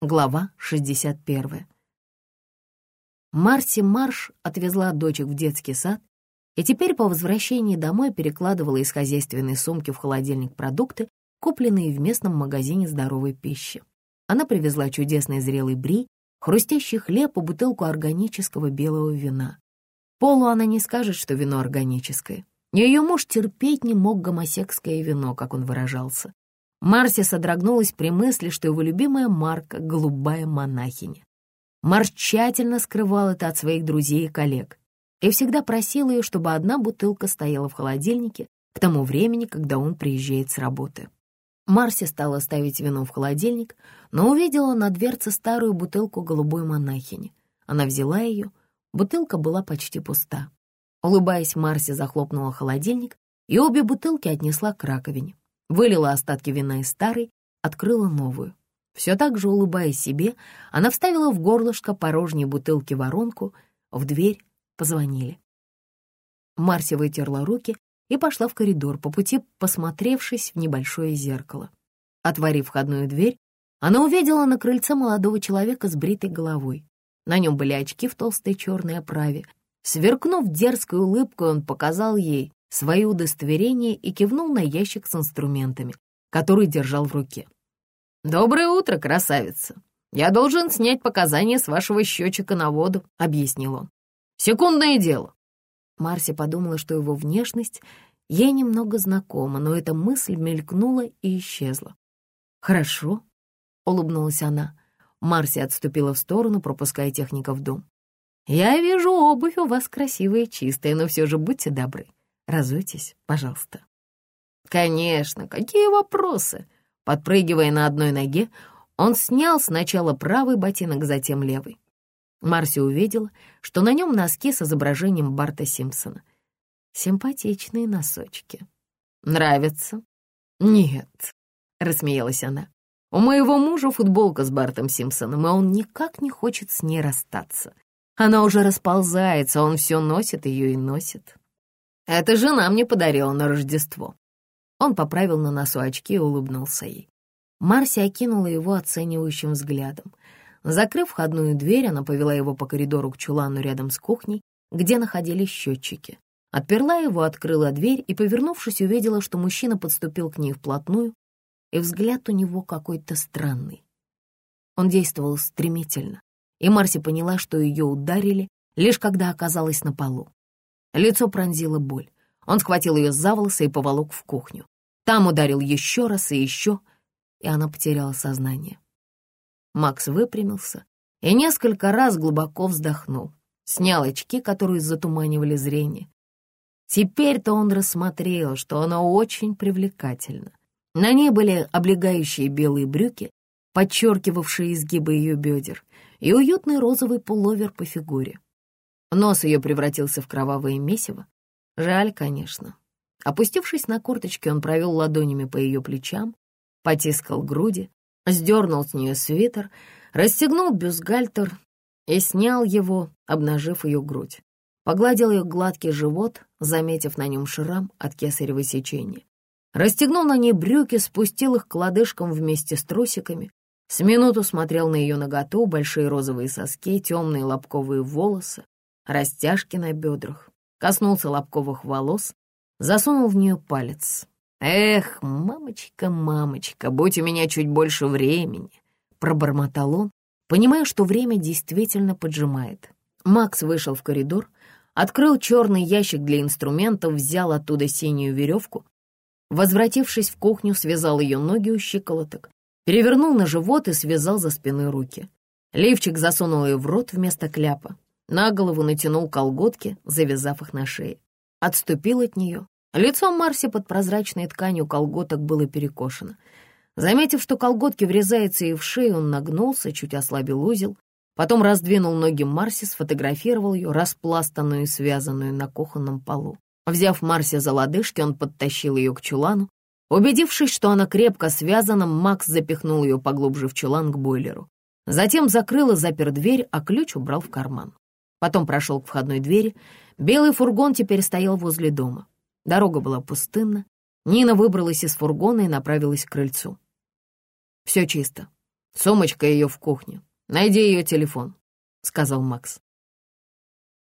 Глава 61. Марси Марш отвезла дочек в детский сад и теперь по возвращении домой перекладывала из хозяйственной сумки в холодильник продукты, купленные в местном магазине здоровой пищи. Она привезла чудесный зрелый бри, хрустящий хлеб и бутылку органического белого вина. Полу она не скажет, что вино органическое. Ее муж терпеть не мог гомосекское вино, как он выражался. Марси содрогнулась при мысли, что его любимая Марка — голубая монахиня. Марш тщательно скрывал это от своих друзей и коллег и всегда просил ее, чтобы одна бутылка стояла в холодильнике к тому времени, когда он приезжает с работы. Марси стала ставить вино в холодильник, но увидела на дверце старую бутылку голубой монахини. Она взяла ее, бутылка была почти пуста. Улыбаясь, Марси захлопнула холодильник и обе бутылки отнесла к раковине вылила остатки вина из старой, открыла новую. Все так же улыбаясь себе, она вставила в горлышко порожней бутылки воронку, в дверь позвонили. Марси вытерла руки и пошла в коридор, по пути посмотревшись в небольшое зеркало. Отворив входную дверь, она увидела на крыльце молодого человека с бритой головой. На нем были очки в толстой черной оправе. Сверкнув дерзкой улыбкой, он показал ей свои удостоверения и кивнул на ящик с инструментами, который держал в руке. «Доброе утро, красавица! Я должен снять показания с вашего счетчика на воду», — объяснил он. «Секундное дело». Марси подумала, что его внешность ей немного знакома, но эта мысль мелькнула и исчезла. «Хорошо», — улыбнулась она. Марси отступила в сторону, пропуская техника в дом. «Я вижу, обувь у вас красивая и чистая, но все же будьте добры. Разуйтесь, пожалуйста». «Конечно, какие вопросы?» Подпрыгивая на одной ноге, он снял сначала правый ботинок, затем левый. Марси увидела, что на нем носки с изображением Барта Симпсона. Симпатичные носочки. «Нравится?» «Нет», — рассмеялась она. «У моего мужа футболка с Бартом Симпсоном, и он никак не хочет с ней расстаться. Она уже расползается, он все носит ее и носит. Это жена мне подарила на Рождество». Он поправил на носу очки и улыбнулся ей. Марси окинула его оценивающим взглядом. Закрыв входную дверь, она повела его по коридору к чулану рядом с кухней, где находились счетчики. Отперла его, открыла дверь и, повернувшись, увидела, что мужчина подступил к ней вплотную, и взгляд у него какой-то странный. Он действовал стремительно, и Марси поняла, что ее ударили, лишь когда оказалась на полу. Лицо пронзило боль. Он схватил ее за волосы и поволок в кухню. Там ударил еще раз и еще, и она потеряла сознание. Макс выпрямился и несколько раз глубоко вздохнул, снял очки, которые затуманивали зрение. Теперь-то он рассмотрел, что она очень привлекательна. На ней были облегающие белые брюки, подчеркивавшие изгибы ее бедер, и уютный розовый пуловер по фигуре. Нос ее превратился в кровавое месиво. Жаль, конечно. Опустившись на корточки, он провел ладонями по ее плечам, потискал груди, сдернул с нее свитер, расстегнул бюстгальтер и снял его, обнажив ее грудь. Погладил ее гладкий живот, заметив на нем шрам от кесарево сечения. Расстегнул на ней брюки, спустил их к лодыжкам вместе с трусиками. С минуту смотрел на ее наготу, большие розовые соски, темные лобковые волосы, растяжки на бедрах, коснулся лобковых волос, засунул в нее палец. «Эх, мамочка, мамочка, будь у меня чуть больше времени!» Пробормотал он, понимая, что время действительно поджимает. Макс вышел в коридор, открыл черный ящик для инструментов, взял оттуда синюю веревку. Возвратившись в кухню, связал ее ноги у щиколоток, перевернул на живот и связал за спиной руки. Лифчик засунул ее в рот вместо кляпа, на голову натянул колготки, завязав их на шее. Отступил от нее. Лицо Марси под прозрачной тканью колготок было перекошено. Заметив, что колготки врезаются ей в шею, он нагнулся, чуть ослабил узел, потом раздвинул ноги Марси, сфотографировал ее, распластанную и связанную на кухонном полу. Взяв Марси за лодыжки, он подтащил ее к чулану. Убедившись, что она крепко связана, Макс запихнул ее поглубже в чулан к бойлеру. Затем закрыл и запер дверь, а ключ убрал в карман. Потом прошел к входной двери. Белый фургон теперь стоял возле дома. Дорога была пустынна. Нина выбралась из фургона и направилась к крыльцу. «Все чисто», Сумочка ее в кухне. Найди ее телефон», — сказал Макс.